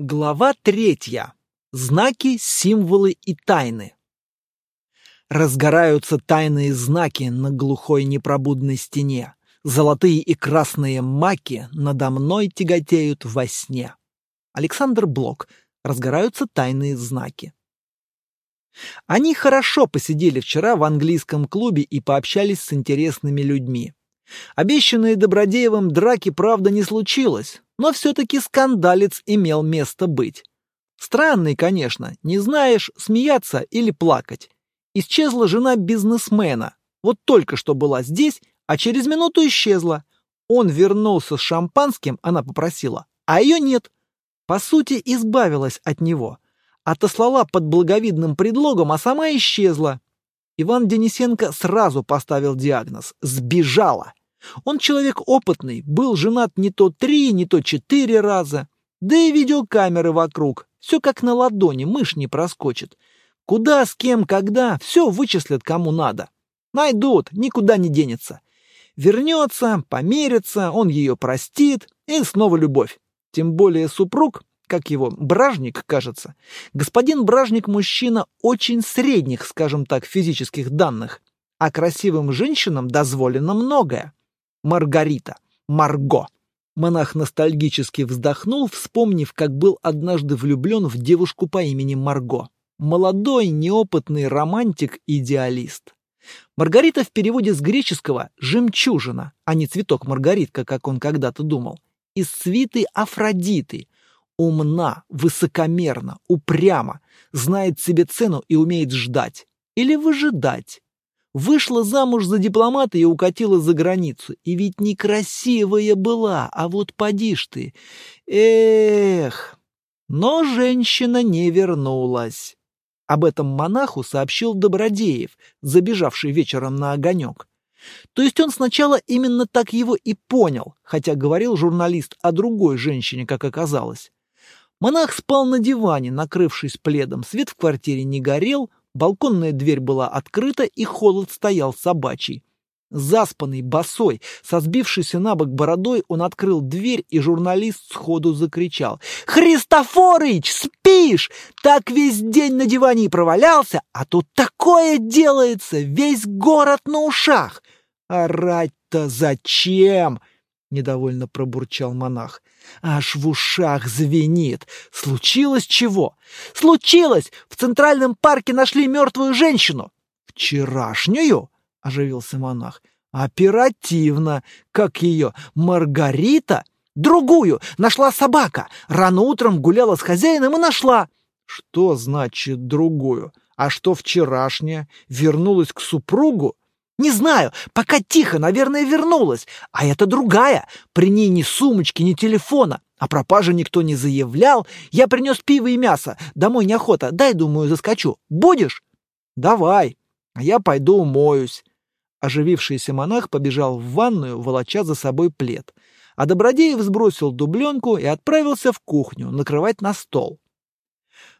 Глава третья. Знаки, символы и тайны. Разгораются тайные знаки на глухой непробудной стене. Золотые и красные маки надо мной тяготеют во сне. Александр Блок. Разгораются тайные знаки. Они хорошо посидели вчера в английском клубе и пообщались с интересными людьми. Обещанные Добродеевым драки, правда, не случилось, но все-таки скандалец имел место быть. Странный, конечно, не знаешь, смеяться или плакать. Исчезла жена бизнесмена. Вот только что была здесь, а через минуту исчезла. Он вернулся с шампанским, она попросила, а ее нет. По сути, избавилась от него. Отослала под благовидным предлогом, а сама исчезла. Иван Денисенко сразу поставил диагноз – сбежала. Он человек опытный, был женат не то три, не то четыре раза. Да и видеокамеры вокруг. Все как на ладони, мышь не проскочит. Куда, с кем, когда, все вычислят кому надо. Найдут, никуда не денется. Вернется, помирится, он ее простит, и снова любовь. Тем более супруг, как его, Бражник, кажется. Господин Бражник мужчина очень средних, скажем так, физических данных. А красивым женщинам дозволено многое. Маргарита, Марго. Монах ностальгически вздохнул, вспомнив, как был однажды влюблен в девушку по имени Марго. Молодой, неопытный романтик-идеалист. Маргарита в переводе с греческого «жемчужина», а не цветок Маргаритка, как он когда-то думал. Из свиты Афродиты. Умна, высокомерна, упряма, знает себе цену и умеет ждать. Или выжидать. Вышла замуж за дипломата и укатила за границу. И ведь некрасивая была, а вот поди ж ты. Эх! Но женщина не вернулась. Об этом монаху сообщил Добродеев, забежавший вечером на огонек. То есть он сначала именно так его и понял, хотя говорил журналист о другой женщине, как оказалось. Монах спал на диване, накрывшись пледом, свет в квартире не горел, Балконная дверь была открыта, и холод стоял собачий. Заспанный, босой, со сбившейся на бок бородой, он открыл дверь, и журналист сходу закричал. «Христофорыч, спишь? Так весь день на диване и провалялся, а тут такое делается, весь город на ушах!» «Орать-то зачем?» — недовольно пробурчал монах. Аж в ушах звенит. Случилось чего? Случилось! В Центральном парке нашли мертвую женщину. Вчерашнюю? Оживился монах. Оперативно. Как ее? Маргарита? Другую. Нашла собака. Рано утром гуляла с хозяином и нашла. Что значит другую? А что вчерашняя? Вернулась к супругу? Не знаю, пока тихо, наверное, вернулась. А это другая. При ней ни сумочки, ни телефона. А пропажи никто не заявлял. Я принес пиво и мясо. Домой неохота. Дай, думаю, заскочу. Будешь? Давай. А я пойду умоюсь. Оживившийся монах побежал в ванную, волоча за собой плед. А Добродеев сбросил дубленку и отправился в кухню накрывать на стол.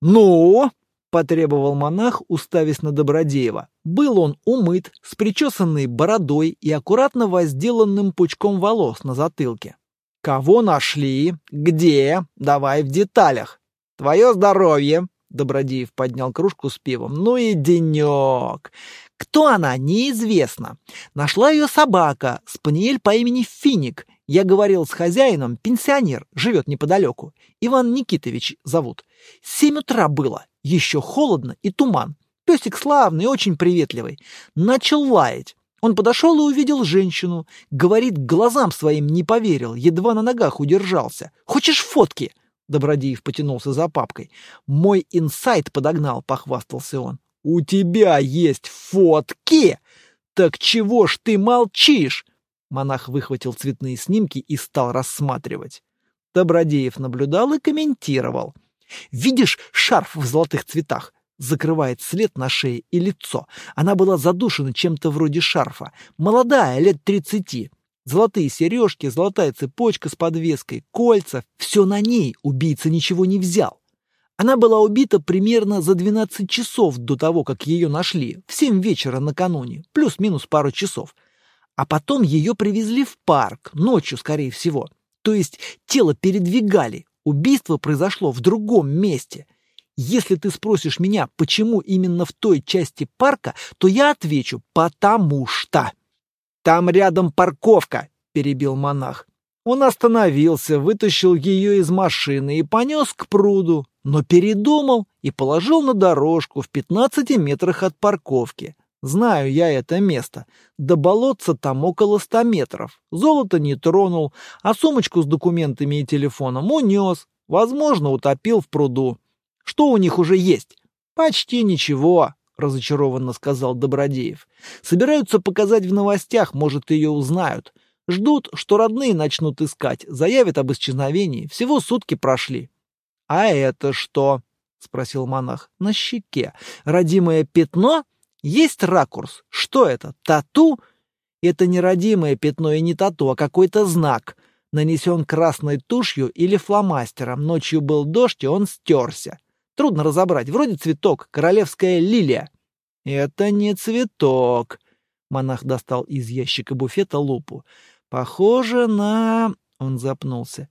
«Ну?» — потребовал монах, уставясь на Добродеева. Был он умыт, с причесанной бородой и аккуратно возделанным пучком волос на затылке. «Кого нашли? Где? Давай в деталях. Твое здоровье!» Добродеев поднял кружку с пивом. «Ну и денек!» «Кто она? Неизвестно. Нашла ее собака, спаниель по имени Финик. Я говорил с хозяином, пенсионер, живет неподалеку. Иван Никитович зовут. Семь утра было. Еще холодно и туман. Песик славный, очень приветливый. Начал лаять. Он подошел и увидел женщину. Говорит, глазам своим не поверил, едва на ногах удержался. «Хочешь фотки?» Добродеев потянулся за папкой. «Мой инсайт подогнал», — похвастался он. «У тебя есть фотки? Так чего ж ты молчишь?» Монах выхватил цветные снимки и стал рассматривать. Добродеев наблюдал и комментировал. Видишь шарф в золотых цветах? Закрывает след на шее и лицо. Она была задушена чем-то вроде шарфа. Молодая, лет тридцати. Золотые сережки, золотая цепочка с подвеской, кольца. Все на ней. Убийца ничего не взял. Она была убита примерно за 12 часов до того, как ее нашли. В 7 вечера накануне. Плюс-минус пару часов. А потом ее привезли в парк. Ночью, скорее всего. То есть тело передвигали, Убийство произошло в другом месте. Если ты спросишь меня, почему именно в той части парка, то я отвечу «потому что». «Там рядом парковка», — перебил монах. Он остановился, вытащил ее из машины и понес к пруду, но передумал и положил на дорожку в 15 метрах от парковки. Знаю я это место. До болотца там около ста метров. Золото не тронул, а сумочку с документами и телефоном унес. Возможно, утопил в пруду. Что у них уже есть? Почти ничего, разочарованно сказал Добродеев. Собираются показать в новостях, может, ее узнают. Ждут, что родные начнут искать, заявят об исчезновении. Всего сутки прошли. А это что? спросил монах. На щеке. Родимое пятно? Есть ракурс. Что это? Тату? Это не родимое пятно и не тату, а какой-то знак. Нанесен красной тушью или фломастером. Ночью был дождь, и он стерся. Трудно разобрать. Вроде цветок, королевская лилия. Это не цветок. Монах достал из ящика буфета лупу. Похоже на... Он запнулся.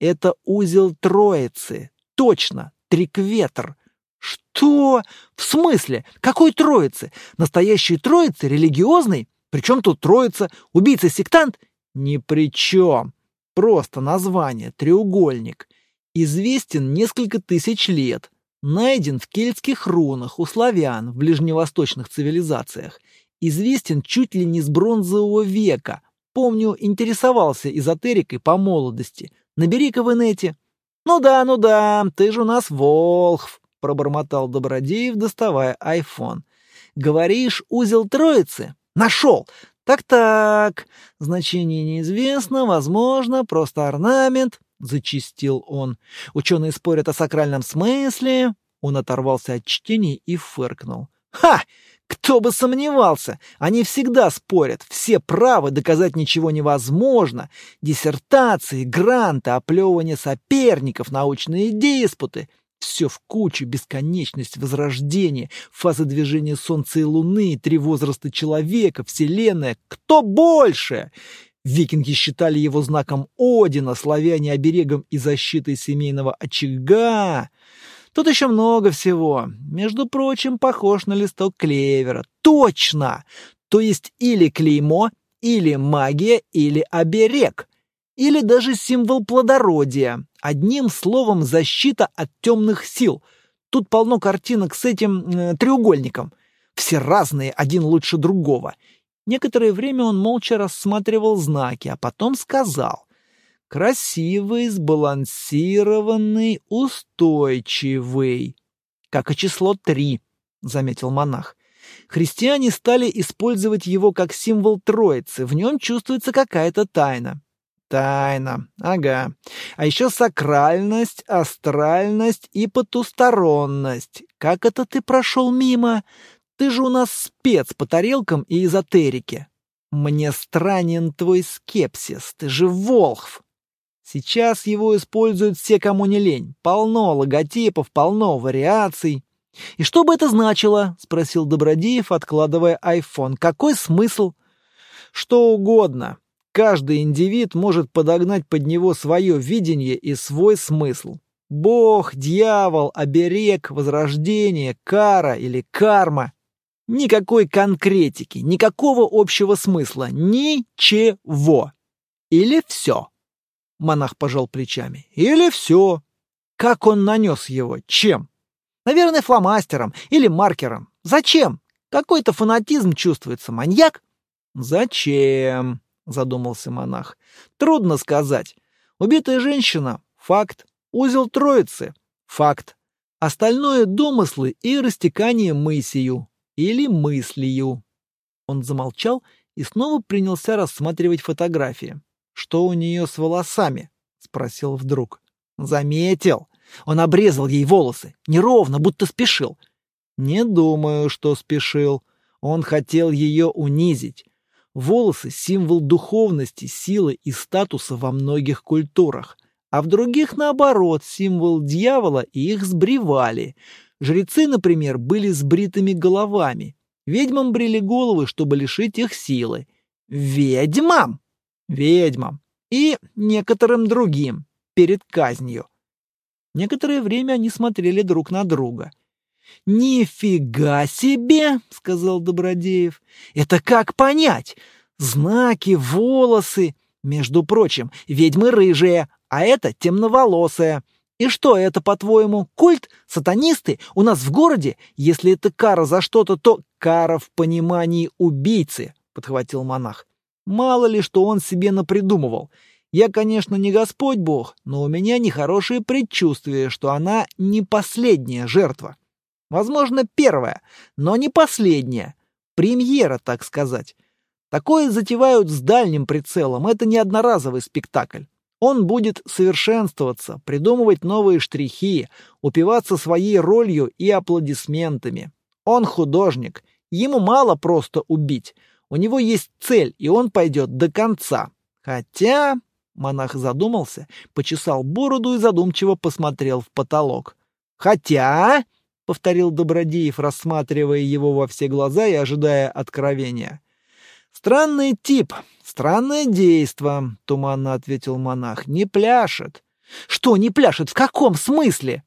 Это узел Троицы. Точно, трикветр. Что? В смысле? Какой троицы? Настоящей троицы? Религиозной? Причем тут троица? Убийца-сектант? Ни при чем. Просто название. Треугольник. Известен несколько тысяч лет. Найден в кельтских рунах у славян в ближневосточных цивилизациях. Известен чуть ли не с бронзового века. Помню, интересовался эзотерикой по молодости. Набери-ка в инете. Ну да, ну да, ты же у нас волхв пробормотал Добродеев, доставая айфон. «Говоришь, узел троицы? Нашел! Так-так, значение неизвестно, возможно, просто орнамент», — зачистил он. «Ученые спорят о сакральном смысле». Он оторвался от чтений и фыркнул. «Ха! Кто бы сомневался! Они всегда спорят, все правы, доказать ничего невозможно. Диссертации, гранты, оплевывание соперников, научные диспуты. Все в куче, бесконечность, возрождение, фазы движения Солнца и Луны, три возраста человека, Вселенная. Кто больше? Викинги считали его знаком Одина, славяне оберегом и защитой семейного очага. Тут еще много всего. Между прочим, похож на листок клевера. Точно! То есть или клеймо, или магия, или оберег. Или даже символ плодородия. Одним словом, защита от темных сил. Тут полно картинок с этим э, треугольником. Все разные, один лучше другого. Некоторое время он молча рассматривал знаки, а потом сказал. «Красивый, сбалансированный, устойчивый». «Как и число три», — заметил монах. Христиане стали использовать его как символ Троицы, в нем чувствуется какая-то тайна. Тайна. Ага. А еще сакральность, астральность и потусторонность. Как это ты прошел мимо? Ты же у нас спец по тарелкам и эзотерике. Мне странен твой скепсис. Ты же волхв. Сейчас его используют все, кому не лень. Полно логотипов, полно вариаций. «И что бы это значило?» — спросил Добродеев, откладывая айфон. «Какой смысл?» «Что угодно. Каждый индивид может подогнать под него свое видение и свой смысл. Бог, дьявол, оберег, возрождение, кара или карма. Никакой конкретики, никакого общего смысла, ничего. Или все. Монах пожал плечами. Или все. Как он нанес его? Чем? Наверное, фломастером или маркером. Зачем? Какой-то фанатизм чувствуется. Маньяк? Зачем? задумался монах. Трудно сказать. Убитая женщина — факт. Узел троицы — факт. Остальное — домыслы и растекание мыслью или мыслью. Он замолчал и снова принялся рассматривать фотографии. «Что у нее с волосами?» — спросил вдруг. «Заметил. Он обрезал ей волосы. Неровно, будто спешил». «Не думаю, что спешил. Он хотел ее унизить. Волосы – символ духовности, силы и статуса во многих культурах, а в других, наоборот, символ дьявола и их сбривали. Жрецы, например, были с бритыми головами. Ведьмам брили головы, чтобы лишить их силы. Ведьмам! Ведьмам! И некоторым другим, перед казнью. Некоторое время они смотрели друг на друга. «Нифига себе!» — сказал Добродеев. «Это как понять? Знаки, волосы. Между прочим, ведьмы рыжие, а это темноволосая. И что это, по-твоему, культ? Сатанисты? У нас в городе? Если это кара за что-то, то кара в понимании убийцы», — подхватил монах. «Мало ли, что он себе напридумывал. Я, конечно, не Господь Бог, но у меня нехорошее предчувствие, что она не последняя жертва. Возможно, первая, но не последняя. Премьера, так сказать. Такое затевают с дальним прицелом, это не одноразовый спектакль. Он будет совершенствоваться, придумывать новые штрихи, упиваться своей ролью и аплодисментами. Он художник, ему мало просто убить. У него есть цель, и он пойдет до конца. Хотя... Монах задумался, почесал бороду и задумчиво посмотрел в потолок. «Хотя...» — повторил Добродеев, рассматривая его во все глаза и ожидая откровения. «Странный тип, странное действо», — туманно ответил монах. «Не пляшет». «Что не пляшет? В каком смысле?»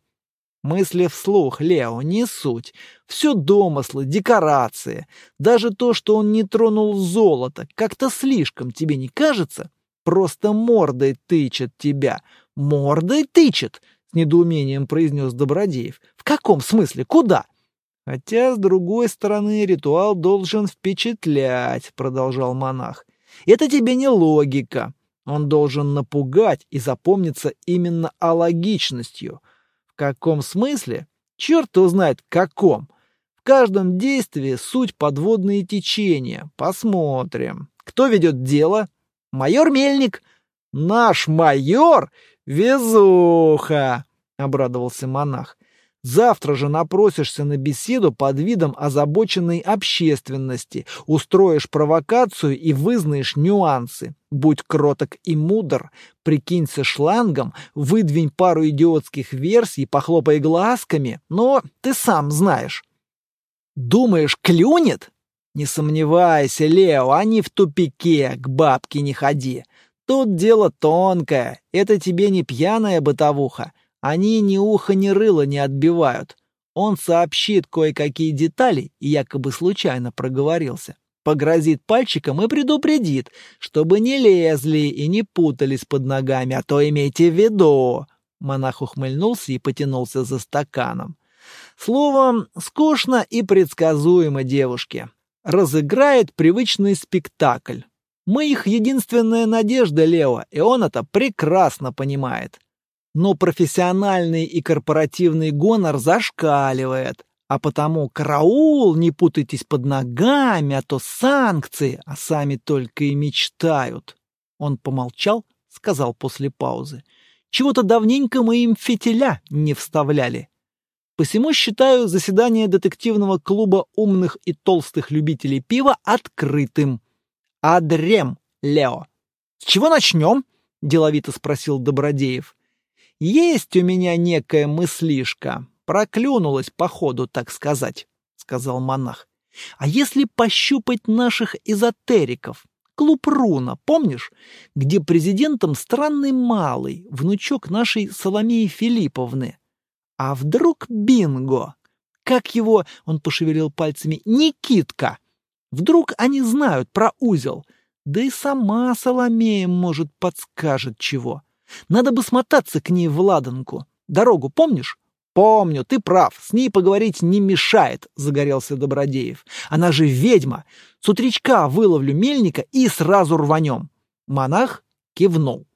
Мысли вслух, Лео, не суть. Все домыслы, декорации. Даже то, что он не тронул золото, как-то слишком, тебе не кажется? Просто мордой тычет тебя. Мордой тычет, с недоумением произнес Добродеев. В каком смысле? Куда? Хотя, с другой стороны, ритуал должен впечатлять, продолжал монах. Это тебе не логика. Он должен напугать и запомниться именно алогичностью. В каком смысле? Черт его знает, каком. В каждом действии суть подводные течения. Посмотрим. Кто ведет дело? Майор Мельник. Наш майор? Везуха! Обрадовался монах. Завтра же напросишься на беседу под видом озабоченной общественности, устроишь провокацию и вызнаешь нюансы. Будь кроток и мудр, прикинься шлангом, выдвинь пару идиотских версий, похлопай глазками, но ты сам знаешь. Думаешь, клюнет? Не сомневайся, Лео, они в тупике, к бабке не ходи. Тут дело тонкое, это тебе не пьяная бытовуха, они ни уха, ни рыла не отбивают. Он сообщит кое-какие детали и якобы случайно проговорился. Погрозит пальчиком и предупредит, чтобы не лезли и не путались под ногами, а то имейте в виду. Монах ухмыльнулся и потянулся за стаканом. Словом, скучно и предсказуемо девушке. Разыграет привычный спектакль. Мы их единственная надежда, Лео, и он это прекрасно понимает но профессиональный и корпоративный гонор зашкаливает. А потому караул, не путайтесь под ногами, а то санкции, а сами только и мечтают. Он помолчал, сказал после паузы. Чего-то давненько мы им фитиля не вставляли. Посему считаю заседание детективного клуба умных и толстых любителей пива открытым. Адрем, Лео. С чего начнем? Деловито спросил Добродеев. Есть у меня некая мыслишка. Проклюнулась по ходу, так сказать, — сказал монах. А если пощупать наших эзотериков? Клуб Руна, помнишь? Где президентом странный малый, внучок нашей Соломеи Филипповны. А вдруг Бинго? Как его, он пошевелил пальцами, Никитка? Вдруг они знают про узел? Да и сама Соломея, может, подскажет чего. Надо бы смотаться к ней в ладанку. Дорогу помнишь? Помню, ты прав, с ней поговорить не мешает, загорелся Добродеев. Она же ведьма. С утречка выловлю мельника и сразу рванем. Монах кивнул.